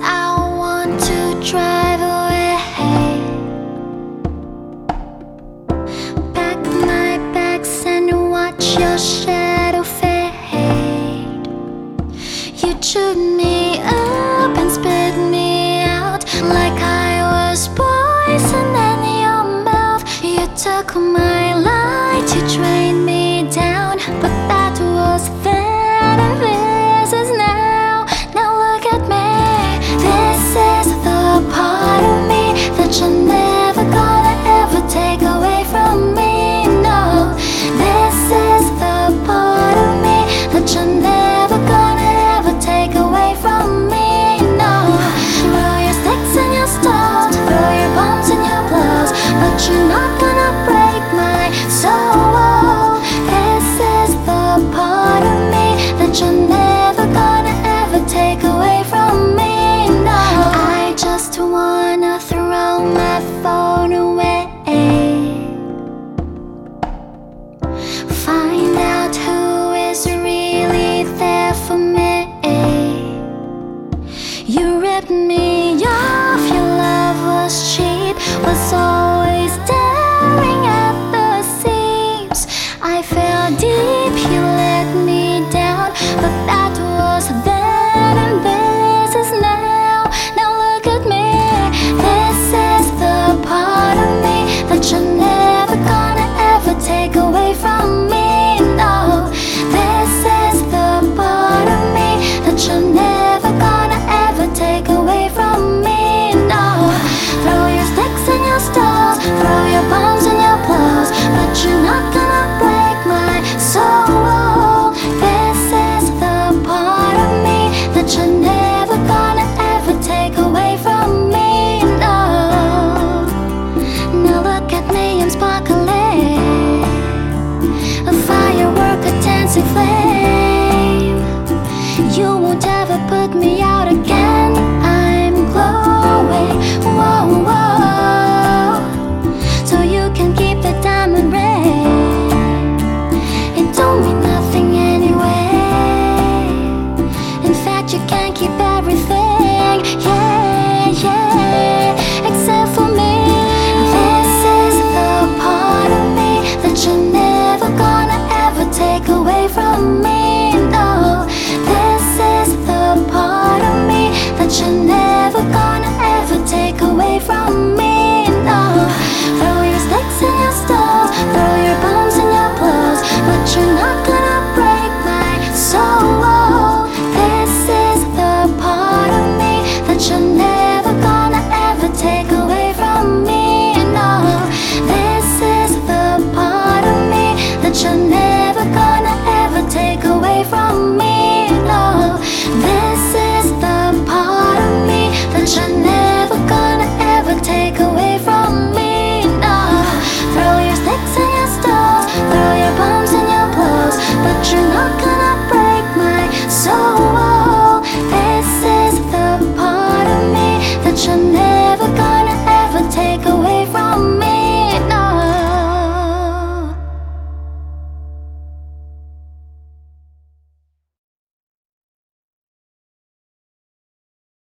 I want to drive away. Pack my bags and watch your shadow fade. You chewed me up and spit me out like I was poison in your mouth. You took my you're not gonna break my soul. This is the part of me that you're never gonna ever take away from me. No, I just wanna throw my phone away. Find out who is really there for me. You ripped me off, your love was cheap, was all. sparkling, a firework, a dancing flame. You won't ever put me out again.